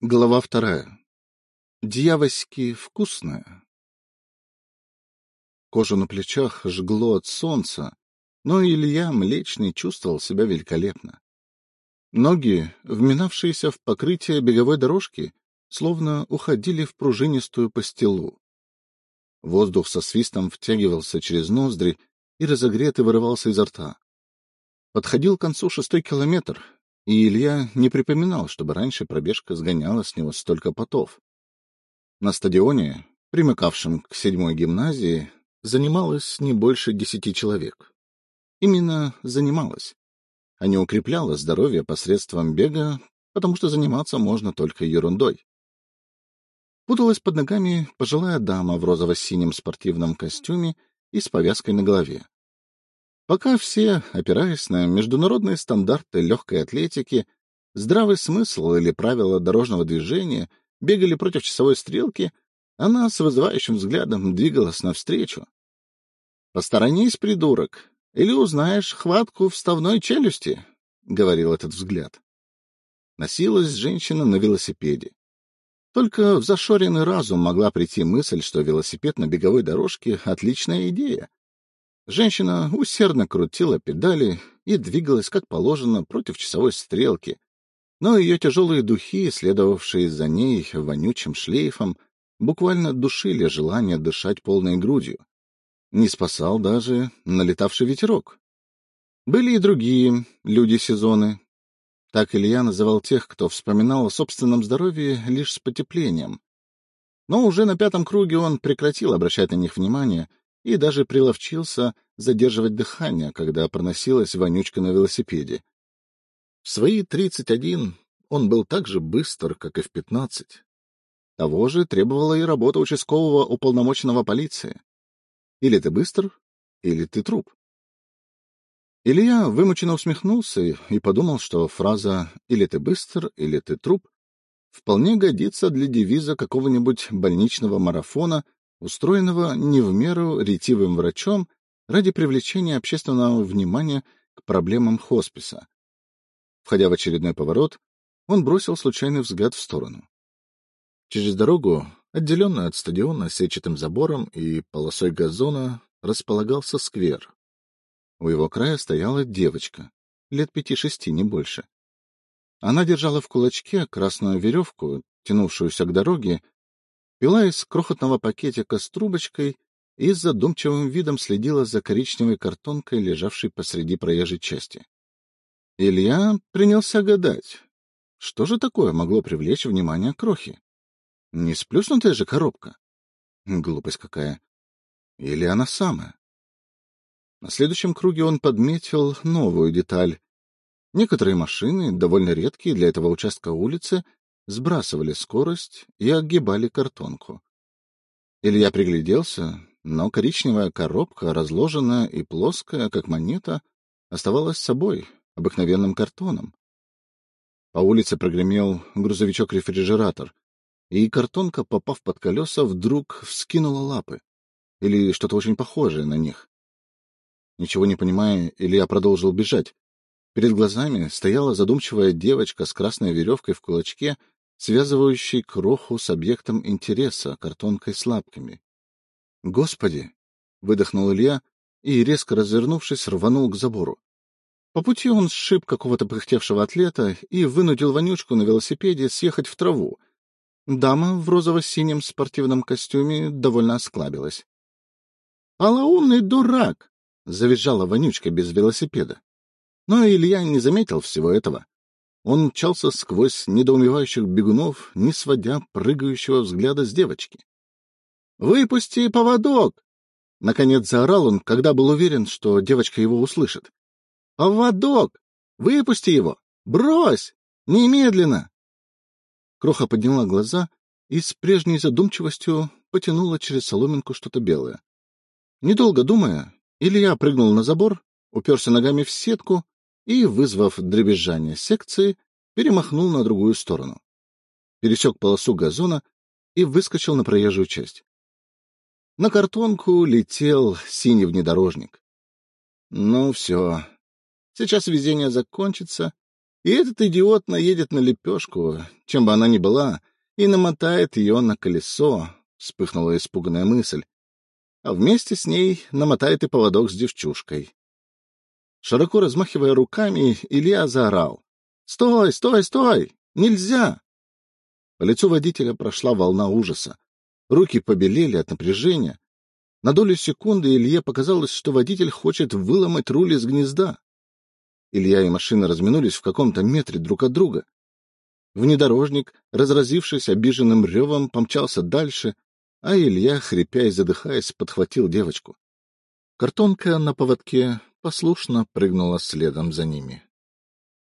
Глава вторая. Дьявольски вкусная. Кожу на плечах жгло от солнца, но Илья Млечный чувствовал себя великолепно. Ноги, вминавшиеся в покрытие беговой дорожки, словно уходили в пружинистую пастилу. Воздух со свистом втягивался через ноздри и разогретый вырывался изо рта. Подходил к концу шестой километр, и Илья не припоминал, чтобы раньше пробежка сгоняла с него столько потов. На стадионе, примыкавшем к седьмой гимназии, занималось не больше десяти человек. Именно занималось, а не укрепляла здоровье посредством бега, потому что заниматься можно только ерундой. Путалась под ногами пожилая дама в розово-синем спортивном костюме и с повязкой на голове. Пока все, опираясь на международные стандарты легкой атлетики, здравый смысл или правила дорожного движения, бегали против часовой стрелки, она с вызывающим взглядом двигалась навстречу. — Посторонись, придурок, или узнаешь хватку вставной челюсти, — говорил этот взгляд. Носилась женщина на велосипеде. Только в зашоренный разум могла прийти мысль, что велосипед на беговой дорожке — отличная идея. Женщина усердно крутила педали и двигалась, как положено, против часовой стрелки, но ее тяжелые духи, следовавшие за ней вонючим шлейфом, буквально душили желание дышать полной грудью. Не спасал даже налетавший ветерок. Были и другие люди-сезоны. Так Илья называл тех, кто вспоминал о собственном здоровье лишь с потеплением. Но уже на пятом круге он прекратил обращать на них внимание и даже приловчился задерживать дыхание, когда проносилась вонючка на велосипеде. В свои тридцать один он был так же быстр, как и в пятнадцать. Того же требовала и работа участкового уполномоченного полиции. Или ты быстр, или ты труп. Илья вымученно усмехнулся и подумал, что фраза «или ты быстр, или ты труп» вполне годится для девиза какого-нибудь больничного марафона — устроенного не в меру ретивым врачом ради привлечения общественного внимания к проблемам хосписа. Входя в очередной поворот, он бросил случайный взгляд в сторону. Через дорогу, отделенную от стадиона сетчатым забором и полосой газона, располагался сквер. У его края стояла девочка, лет пяти-шести, не больше. Она держала в кулачке красную веревку, тянувшуюся к дороге, пила из крохотного пакетика с трубочкой и с задумчивым видом следила за коричневой картонкой, лежавшей посреди проезжей части. Илья принялся гадать, что же такое могло привлечь внимание крохи? Не сплюснутая же коробка? Глупость какая. Или она самая? На следующем круге он подметил новую деталь. Некоторые машины, довольно редкие для этого участка улицы, сбрасывали скорость и огибали картонку. Илья пригляделся, но коричневая коробка, разложенная и плоская, как монета, оставалась собой, обыкновенным картоном. По улице прогремел грузовичок-рефрижератор, и картонка, попав под колеса, вдруг вскинула лапы, или что-то очень похожее на них. Ничего не понимая, Илья продолжил бежать. Перед глазами стояла задумчивая девочка с красной веревкой в кулачке связывающий кроху с объектом интереса, картонкой с лапками. «Господи!» — выдохнул Илья и, резко развернувшись, рванул к забору. По пути он сшиб какого-то пыхтевшего атлета и вынудил вонючку на велосипеде съехать в траву. Дама в розово-синем спортивном костюме довольно осклабилась. — Полоумный дурак! — завизжала вонючка без велосипеда. Но Илья не заметил всего этого. Он мчался сквозь недоумевающих бегунов, не сводя прыгающего взгляда с девочки. «Выпусти поводок!» Наконец заорал он, когда был уверен, что девочка его услышит. «Поводок! Выпусти его! Брось! Немедленно!» Кроха подняла глаза и с прежней задумчивостью потянула через соломинку что-то белое. Недолго думая, Илья прыгнул на забор, уперся ногами в сетку и, вызвав дребезжание секции, перемахнул на другую сторону. Пересек полосу газона и выскочил на проезжую часть. На картонку летел синий внедорожник. Ну все, сейчас везение закончится, и этот идиот наедет на лепешку, чем бы она ни была, и намотает ее на колесо, — вспыхнула испуганная мысль. А вместе с ней намотает и поводок с девчушкой. Широко размахивая руками, Илья заорал. — Стой, стой, стой! Нельзя! По лицу водителя прошла волна ужаса. Руки побелели от напряжения. На долю секунды Илье показалось, что водитель хочет выломать руль из гнезда. Илья и машина разминулись в каком-то метре друг от друга. Внедорожник, разразившись обиженным ревом, помчался дальше, а Илья, хрипя и задыхаясь, подхватил девочку. Картонка на поводке послушно прыгнула следом за ними.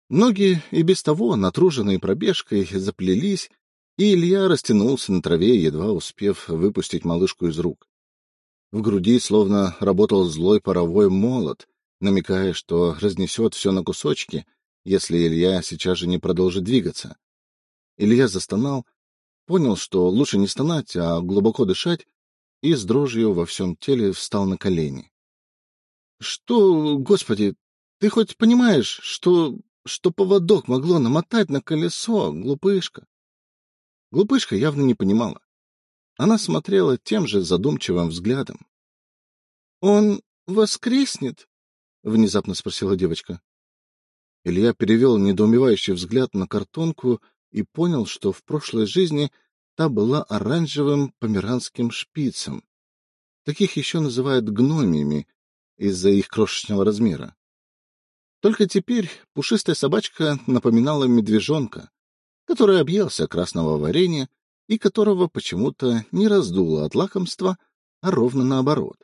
Ноги и без того, натруженные пробежкой, заплелись, и Илья растянулся на траве, едва успев выпустить малышку из рук. В груди словно работал злой паровой молот, намекая, что разнесет все на кусочки, если Илья сейчас же не продолжит двигаться. Илья застонал, понял, что лучше не стонать, а глубоко дышать, и с дрожью во всем теле встал на колени. — Что, господи, ты хоть понимаешь, что, что поводок могло намотать на колесо, глупышка? Глупышка явно не понимала. Она смотрела тем же задумчивым взглядом. — Он воскреснет? — внезапно спросила девочка. Илья перевел недоумевающий взгляд на картонку и понял, что в прошлой жизни та была оранжевым померанским шпицем. Таких еще называют гномиями из-за их крошечного размера. Только теперь пушистая собачка напоминала медвежонка, который объелся красного варенья и которого почему-то не раздуло от лакомства, а ровно наоборот.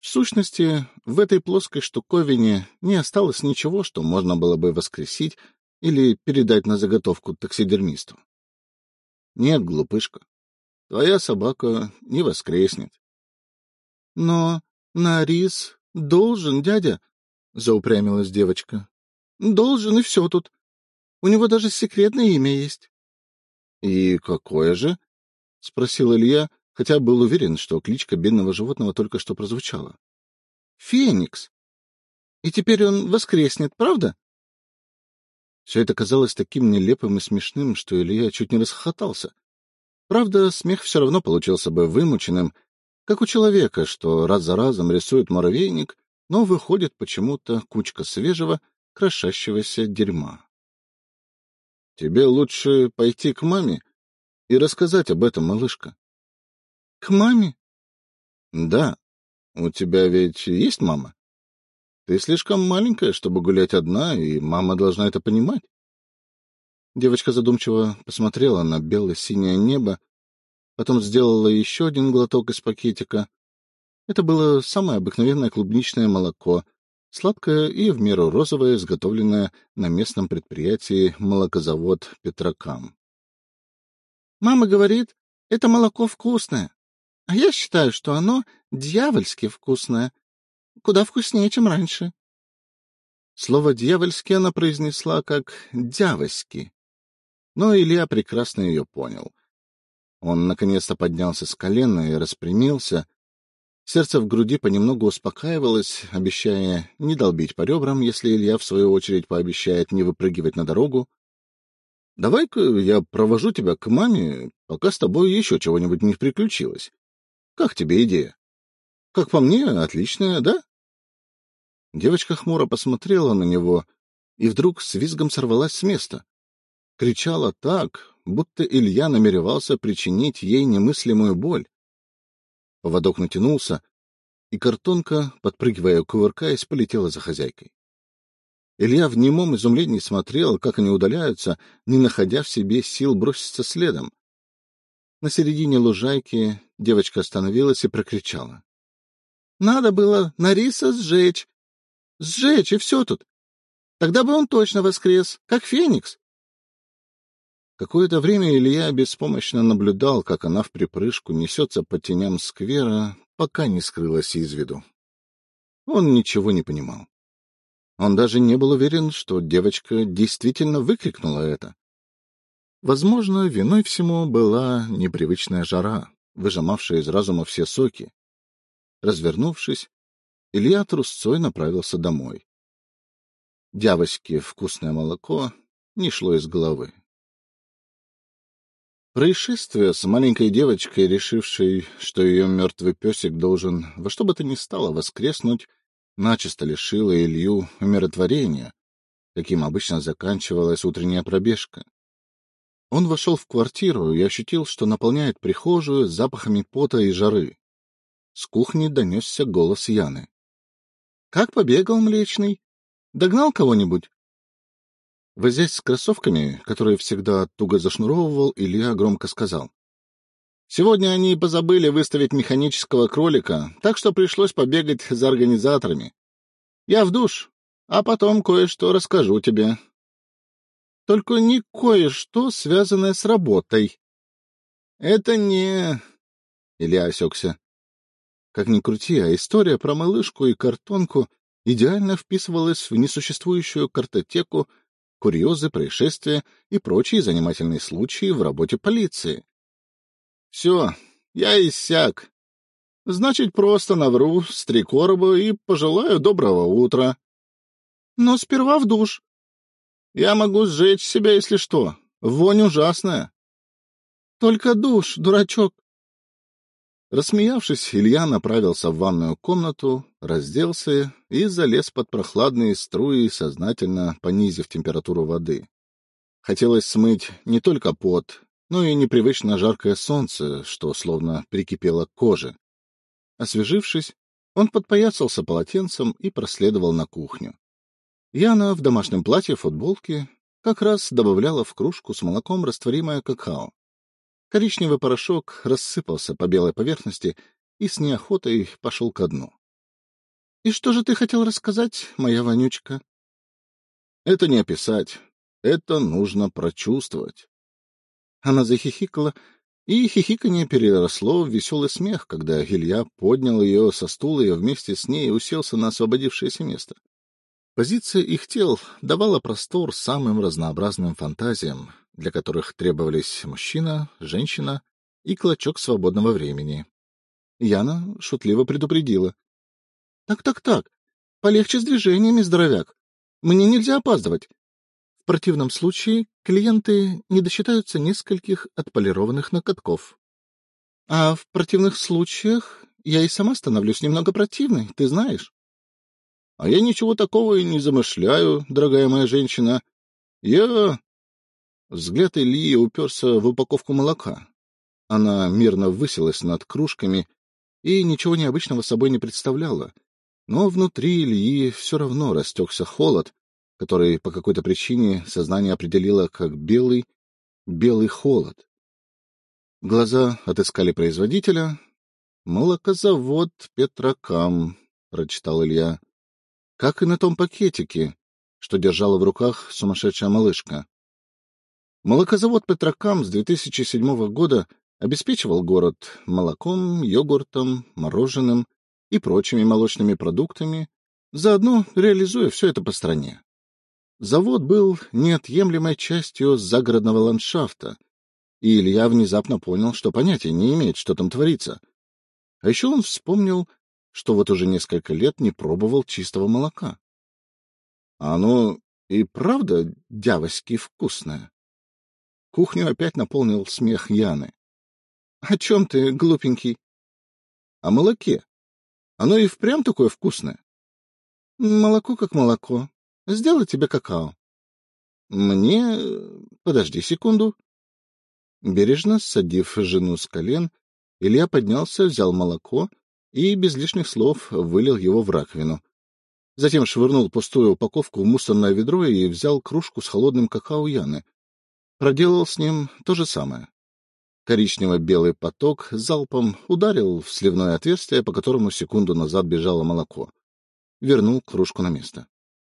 В сущности, в этой плоской штуковине не осталось ничего, что можно было бы воскресить или передать на заготовку таксидермисту. Нет, глупышка, твоя собака не воскреснет. — Но Нарис должен, дядя, — заупрямилась девочка. — Должен, и все тут. У него даже секретное имя есть. — И какое же? — спросил Илья, хотя был уверен, что кличка бедного животного только что прозвучала. — Феникс. И теперь он воскреснет, правда? Все это казалось таким нелепым и смешным, что Илья чуть не расхохотался. Правда, смех все равно получился бы вымученным, как у человека, что раз за разом рисует муравейник, но выходит почему-то кучка свежего, крошащегося дерьма. — Тебе лучше пойти к маме и рассказать об этом, малышка. — К маме? — Да. У тебя ведь есть мама? Ты слишком маленькая, чтобы гулять одна, и мама должна это понимать. Девочка задумчиво посмотрела на бело-синее небо, потом сделала еще один глоток из пакетика. Это было самое обыкновенное клубничное молоко, сладкое и в меру розовое, изготовленное на местном предприятии молокозавод Петрокам. — Мама говорит, это молоко вкусное. А я считаю, что оно дьявольски вкусное. Куда вкуснее, чем раньше. Слово «дьявольски» она произнесла как «дявоськи». Но Илья прекрасно ее понял. Он наконец-то поднялся с колена и распрямился. Сердце в груди понемногу успокаивалось, обещая не долбить по ребрам, если Илья, в свою очередь, пообещает не выпрыгивать на дорогу. — Давай-ка я провожу тебя к маме, пока с тобой еще чего-нибудь не приключилось. Как тебе идея? Как по мне, отличная, да? Девочка хмуро посмотрела на него и вдруг с визгом сорвалась с места. Кричала так, будто Илья намеревался причинить ей немыслимую боль. Поводок натянулся, и картонка, подпрыгивая кувыркаясь, полетела за хозяйкой. Илья в немом изумлении смотрел, как они удаляются, не находя в себе сил броситься следом. На середине лужайки девочка остановилась и прокричала. — Надо было Нариса сжечь. Сжечь, и все тут. Тогда бы он точно воскрес, как Феникс. Какое-то время Илья беспомощно наблюдал, как она в припрыжку несется по теням сквера, пока не скрылась из виду. Он ничего не понимал. Он даже не был уверен, что девочка действительно выкрикнула это. Возможно, виной всему была непривычная жара, выжимавшая из разума все соки. Развернувшись, Илья трусцой направился домой. дявоське вкусное молоко не шло из головы. Происшествие с маленькой девочкой, решившей, что ее мертвый песик должен во что бы то ни стало воскреснуть, начисто лишило Илью умиротворения, каким обычно заканчивалась утренняя пробежка. Он вошел в квартиру и ощутил, что наполняет прихожую запахами пота и жары. С кухни донесся голос Яны. — Как побегал Млечный? Догнал кого-нибудь? Возясь с кроссовками, которые всегда туго зашнуровывал, Илья громко сказал. — Сегодня они позабыли выставить механического кролика, так что пришлось побегать за организаторами. Я в душ, а потом кое-что расскажу тебе. Только не кое-что, связанное с работой. Это не... Илья осекся. Как ни крути, а история про малышку и картонку идеально вписывалась в несуществующую картотеку курьезы, происшествия и прочие занимательные случаи в работе полиции. — Все, я иссяк. Значит, просто навру с три короба и пожелаю доброго утра. Но сперва в душ. Я могу сжечь себя, если что. Вонь ужасная. — Только душ, дурачок. Рассмеявшись, Илья направился в ванную комнату, разделся и залез под прохладные струи, сознательно понизив температуру воды. Хотелось смыть не только пот, но и непривычно жаркое солнце, что словно прикипело к коже. Освежившись, он подпоясался полотенцем и проследовал на кухню. Яна в домашнем платье футболке как раз добавляла в кружку с молоком растворимое какао. Коричневый порошок рассыпался по белой поверхности и с неохотой пошел ко дну. — И что же ты хотел рассказать, моя вонючка? — Это не описать. Это нужно прочувствовать. Она захихикала, и хихиканье переросло в веселый смех, когда Илья поднял ее со стула и вместе с ней уселся на освободившееся место. Позиция их тел давала простор самым разнообразным фантазиям, для которых требовались мужчина, женщина и клочок свободного времени. Яна шутливо предупредила. «Так, так, так, полегче с движениями, здоровяк. Мне нельзя опаздывать. В противном случае клиенты не досчитаются нескольких отполированных накатков. А в противных случаях я и сама становлюсь немного противной, ты знаешь. — А я ничего такого и не замышляю, дорогая моя женщина. Я Взгляд Ильи уперся в упаковку молока. Она мирно высилась над кружками и ничего необычного собой не представляла. Но внутри Ильи все равно растекся холод, который по какой-то причине сознание определило как белый, белый холод. Глаза отыскали производителя. «Молокозавод Петрокам», — прочитал Илья. «Как и на том пакетике, что держала в руках сумасшедшая малышка». Молокозавод Петрокам с 2007 года обеспечивал город молоком, йогуртом, мороженым и прочими молочными продуктами, заодно реализуя все это по стране. Завод был неотъемлемой частью загородного ландшафта, и Илья внезапно понял, что понятия не имеет, что там творится. А еще он вспомнил, что вот уже несколько лет не пробовал чистого молока. А оно и правда дявоськи вкусное. Кухню опять наполнил смех Яны. — О чем ты, глупенький? — О молоке. Оно и впрямь такое вкусное. — Молоко как молоко. Сделай тебе какао. — Мне... Подожди секунду. Бережно садив жену с колен, Илья поднялся, взял молоко и без лишних слов вылил его в раковину. Затем швырнул пустую упаковку в мусорное ведро и взял кружку с холодным какао Яны — проделал с ним то же самое. Коричнево-белый поток залпом ударил в сливное отверстие, по которому секунду назад бежало молоко. Вернул кружку на место.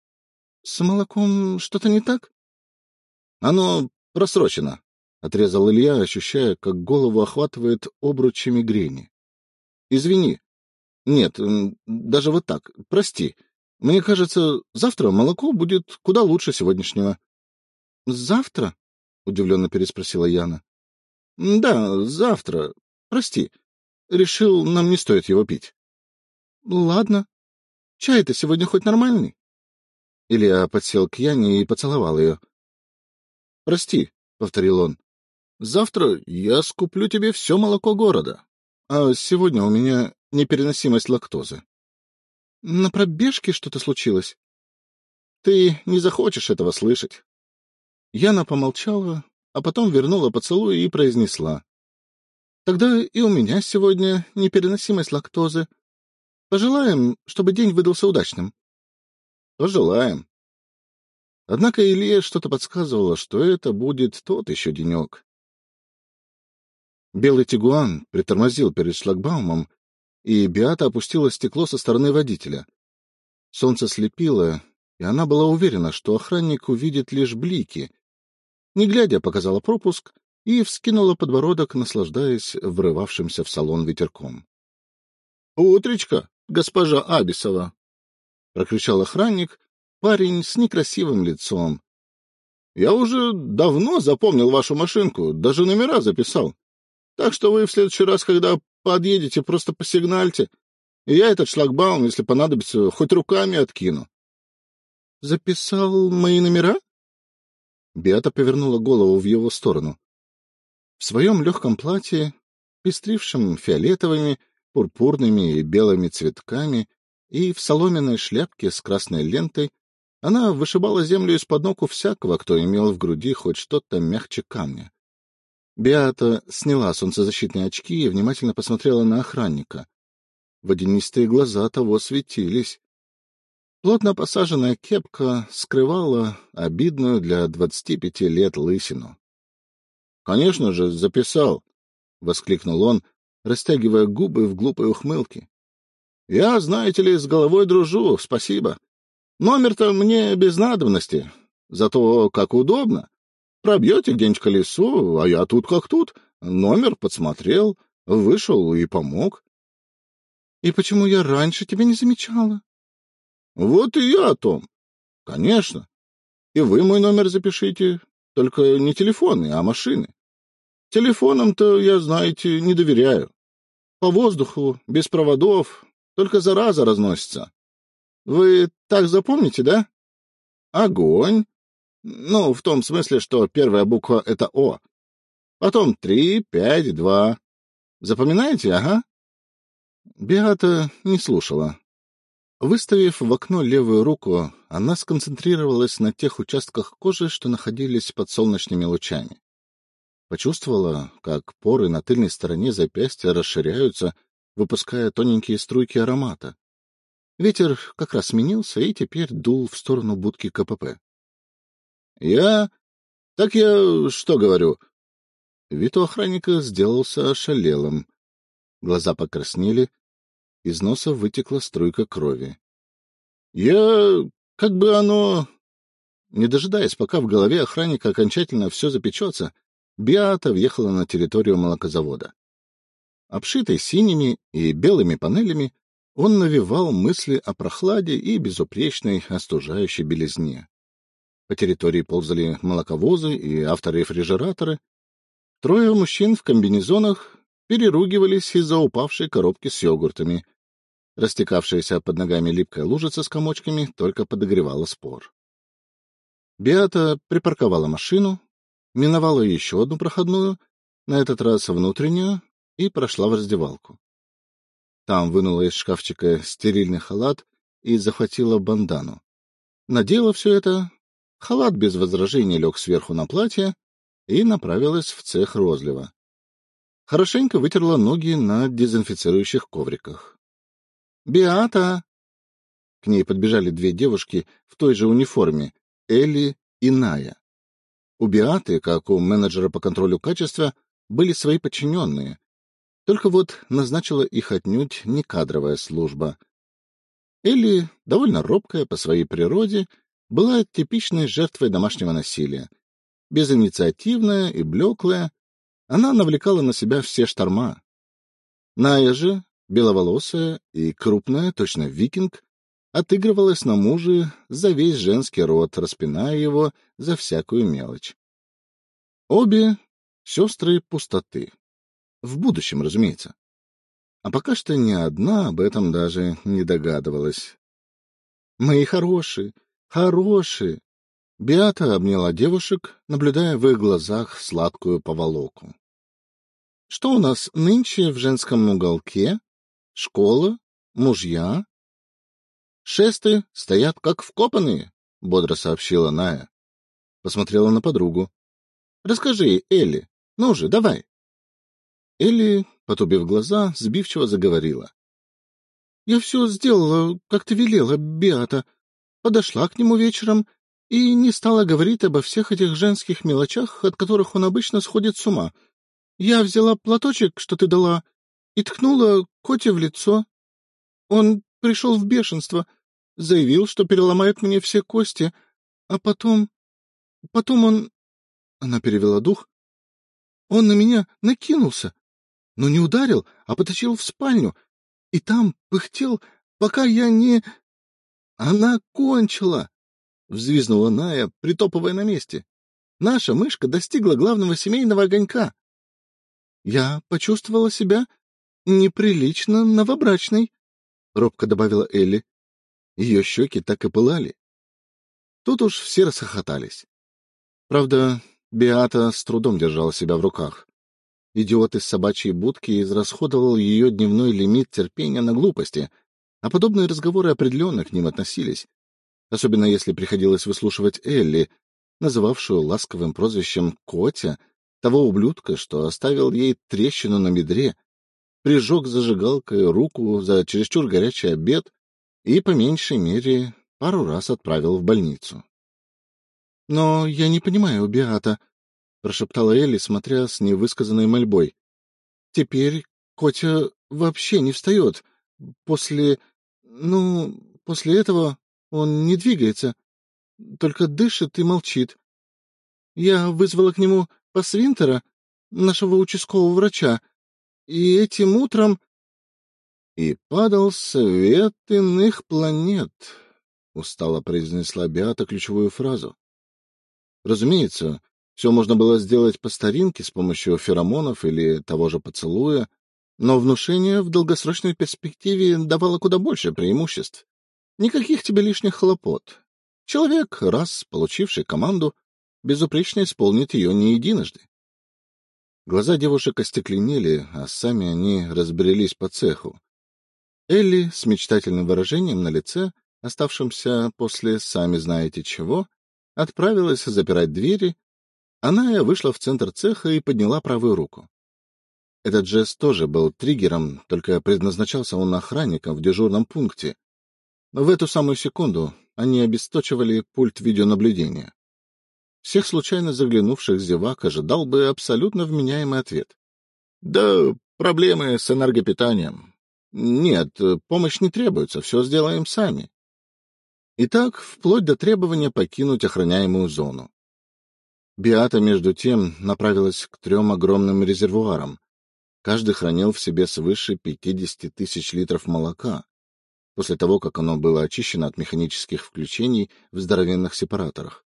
— С молоком что-то не так? — Оно просрочено, — отрезал Илья, ощущая, как голову охватывает обручи мигрени. — Извини. Нет, даже вот так. Прости. Мне кажется, завтра молоко будет куда лучше сегодняшнего. — Завтра? — удивленно переспросила Яна. — Да, завтра. Прости. Решил, нам не стоит его пить. — Ладно. Чай-то сегодня хоть нормальный? Илья подсел к Яне и поцеловал ее. — Прости, — повторил он. — Завтра я скуплю тебе все молоко города, а сегодня у меня непереносимость лактозы. — На пробежке что-то случилось? — Ты не захочешь этого слышать. Яна помолчала, а потом вернула поцелуй и произнесла. — Тогда и у меня сегодня непереносимость лактозы. Пожелаем, чтобы день выдался удачным. — Пожелаем. Однако Илье что-то подсказывало, что это будет тот еще денек. Белый тигуан притормозил перед шлагбаумом, и Биата опустила стекло со стороны водителя. Солнце слепило, и она была уверена, что охранник увидит лишь блики. Не глядя, показала пропуск и вскинула подбородок, наслаждаясь врывавшимся в салон ветерком. — Утречка, госпожа Абисова! — прокричал охранник, парень с некрасивым лицом. — Я уже давно запомнил вашу машинку, даже номера записал. Так что вы в следующий раз, когда подъедете, просто посигнальте, и я этот шлагбаум, если понадобится, хоть руками откину. — Записал мои номера? Беата повернула голову в его сторону. В своем легком платье, пестрившем фиолетовыми, пурпурными и белыми цветками, и в соломенной шляпке с красной лентой она вышибала землю из-под ног у всякого, кто имел в груди хоть что-то мягче камня. Беата сняла солнцезащитные очки и внимательно посмотрела на охранника. Водянистые глаза того светились. Плотно посаженная кепка скрывала обидную для двадцати пяти лет лысину. — Конечно же, записал! — воскликнул он, растягивая губы в глупой ухмылке. — Я, знаете ли, с головой дружу, спасибо. Номер-то мне без надобности, зато как удобно. Пробьете где-нибудь колесо, а я тут как тут. Номер подсмотрел, вышел и помог. — И почему я раньше тебя не замечала? — Вот и я о том. — Конечно. И вы мой номер запишите, только не телефоны, а машины. Телефонам-то, я, знаете, не доверяю. По воздуху, без проводов, только зараза разносится. Вы так запомните, да? Огонь. Ну, в том смысле, что первая буква — это О. Потом три, пять, два. Запоминаете, ага? Беата не слушала. Выставив в окно левую руку, она сконцентрировалась на тех участках кожи, что находились под солнечными лучами. Почувствовала, как поры на тыльной стороне запястья расширяются, выпуская тоненькие струйки аромата. Ветер как раз сменился и теперь дул в сторону будки КПП. — Я... Так я что говорю? Вид у охранника сделался ошалелым. Глаза покраснели, из носа вытекла струйка крови. — Я... как бы оно... Не дожидаясь, пока в голове охранника окончательно все запечется, Биата въехала на территорию молокозавода. Обшитый синими и белыми панелями, он навевал мысли о прохладе и безупречной остужающей белизне. По территории ползали молоковозы и авторефрижераторы. Трое мужчин в комбинезонах переругивались из-за упавшей коробки с йогуртами. Растекавшаяся под ногами липкая лужица с комочками только подогревала спор. Беата припарковала машину, миновала еще одну проходную, на этот раз внутреннюю, и прошла в раздевалку. Там вынула из шкафчика стерильный халат и захватила бандану. Надела все это, халат без возражений лег сверху на платье и направилась в цех розлива. Хорошенько вытерла ноги на дезинфицирующих ковриках. «Биата!» К ней подбежали две девушки в той же униформе, Элли и Ная. У Биаты, как у менеджера по контролю качества, были свои подчиненные, только вот назначила их отнюдь не кадровая служба. Элли, довольно робкая по своей природе, была типичной жертвой домашнего насилия. Безинициативная и блеклая, она навлекала на себя все шторма. Ная же, беловолосая и крупная, точно викинг, отыгрывалась на муже за весь женский род, распиная его за всякую мелочь. Обе — сестры пустоты. В будущем, разумеется. А пока что ни одна об этом даже не догадывалась. — Мои хорошие, Хорошие. Биата обняла девушек, наблюдая в их глазах сладкую поволоку. — Что у нас нынче в женском уголке? Школа? Мужья? — Шесты стоят как вкопанные, — бодро сообщила Ная. Посмотрела на подругу. — Расскажи, Элли. Ну же, давай. Элли, потупив глаза, сбивчиво заговорила. — Я все сделала, как ты велела, Биата. Подошла к нему вечером и не стала говорить обо всех этих женских мелочах, от которых он обычно сходит с ума. Я взяла платочек, что ты дала, и ткнула Коте в лицо. Он пришел в бешенство, заявил, что переломает мне все кости, а потом... Потом он... Она перевела дух. Он на меня накинулся, но не ударил, а потащил в спальню, и там пыхтел, пока я не... Она кончила! — взвизнула Ная, притопывая на месте. Наша мышка достигла главного семейного огонька. Я почувствовала себя неприлично новобрачной, — робко добавила Элли. Ее щеки так и пылали. Тут уж все расхохотались. Правда, Беата с трудом держала себя в руках. Идиот из собачьей будки израсходовал ее дневной лимит терпения на глупости, а подобные разговоры определенно к ним относились, особенно если приходилось выслушивать Элли, называвшую ласковым прозвищем Котя того ублюдка, что оставил ей трещину на медре, прижег зажигалкой руку за чересчур горячий обед и, по меньшей мере, пару раз отправил в больницу. — Но я не понимаю, Беата, — прошептала Элли, смотря с невысказанной мольбой. — Теперь Котя вообще не встает. После... Ну, после этого он не двигается, только дышит и молчит. Я вызвала к нему посвинтера, нашего участкового врача, и этим утром... — И падал свет иных планет, — устало произнесла Беата ключевую фразу. Разумеется, все можно было сделать по старинке с помощью феромонов или того же поцелуя, но внушение в долгосрочной перспективе давало куда больше преимуществ. Никаких тебе лишних хлопот. Человек, раз получивший команду, безупречно исполнит ее не единожды. Глаза девушек остекленели, а сами они разбрелись по цеху. Элли с мечтательным выражением на лице, оставшимся после «сами знаете чего», отправилась запирать двери, Аная вышла в центр цеха и подняла правую руку. Этот жест тоже был триггером, только предназначался он охранникам в дежурном пункте, в эту самую секунду они обесточивали пульт видеонаблюдения. Всех случайно заглянувших зевак ожидал бы абсолютно вменяемый ответ. — Да проблемы с энергопитанием. Нет, помощь не требуется, все сделаем сами. И так, вплоть до требования покинуть охраняемую зону. Биата, между тем, направилась к трем огромным резервуарам. Каждый хранил в себе свыше 50 тысяч литров молока после того, как оно было очищено от механических включений в здоровенных сепараторах.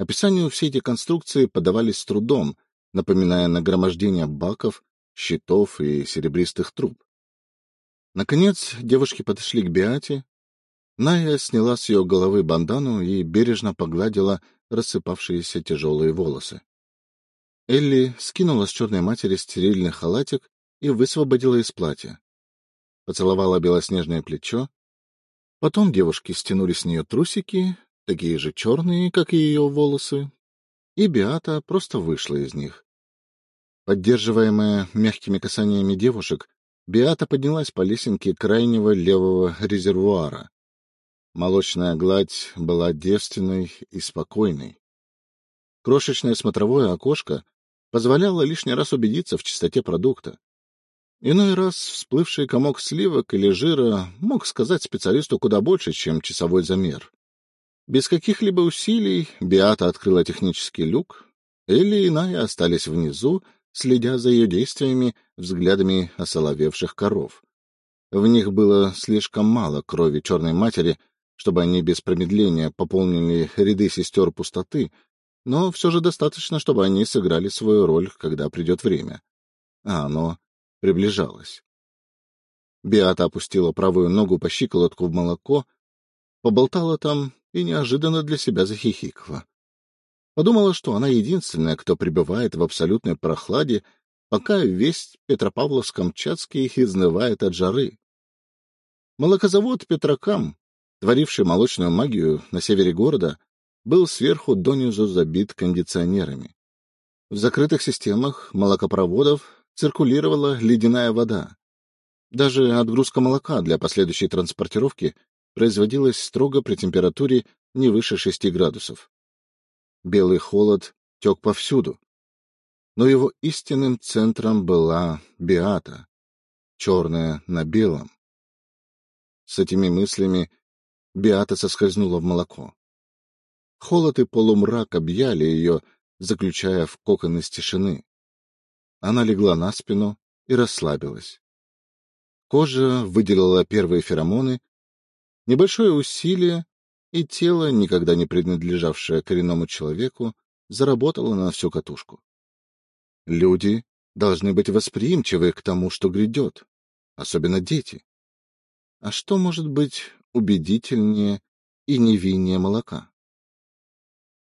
Описанию все эти конструкции подавались с трудом, напоминая нагромождение баков, щитов и серебристых труб. Наконец девушки подошли к Биате. Ная сняла с ее головы бандану и бережно погладила рассыпавшиеся тяжелые волосы. Элли скинула с черной матери стерильный халатик и высвободила из платья поцеловала белоснежное плечо. Потом девушки стянули с нее трусики, такие же черные, как и ее волосы, и Биата просто вышла из них. Поддерживаемая мягкими касаниями девушек, Биата поднялась по лесенке крайнего левого резервуара. Молочная гладь была девственной и спокойной. Крошечное смотровое окошко позволяло лишний раз убедиться в чистоте продукта. Иной раз всплывший комок сливок или жира мог сказать специалисту куда больше, чем часовой замер. Без каких-либо усилий Биата открыла технический люк, Элли и Ная остались внизу, следя за ее действиями взглядами осоловевших коров. В них было слишком мало крови черной матери, чтобы они без промедления пополнили ряды сестер пустоты, но все же достаточно, чтобы они сыграли свою роль, когда придет время. А оно приближалась. Биата опустила правую ногу по щиколотку в молоко, поболтала там и неожиданно для себя захихикала. Подумала, что она единственная, кто пребывает в абсолютной прохладе, пока весь Петропавловск-Камчатский изнывает от жары. Молокозавод Петрокам, творивший молочную магию на севере города, был сверху донизу забит кондиционерами. В закрытых системах молокопроводов циркулировала ледяная вода. Даже отгрузка молока для последующей транспортировки производилась строго при температуре не выше шести градусов. Белый холод тек повсюду. Но его истинным центром была Биата, черная на белом. С этими мыслями Биата соскользнула в молоко. Холод и полумрак объяли ее, заключая в кокон из тишины. Она легла на спину и расслабилась. Кожа выделила первые феромоны, небольшое усилие, и тело, никогда не принадлежавшее коренному человеку, заработало на всю катушку. Люди должны быть восприимчивы к тому, что грядет, особенно дети. А что может быть убедительнее и невиннее молока?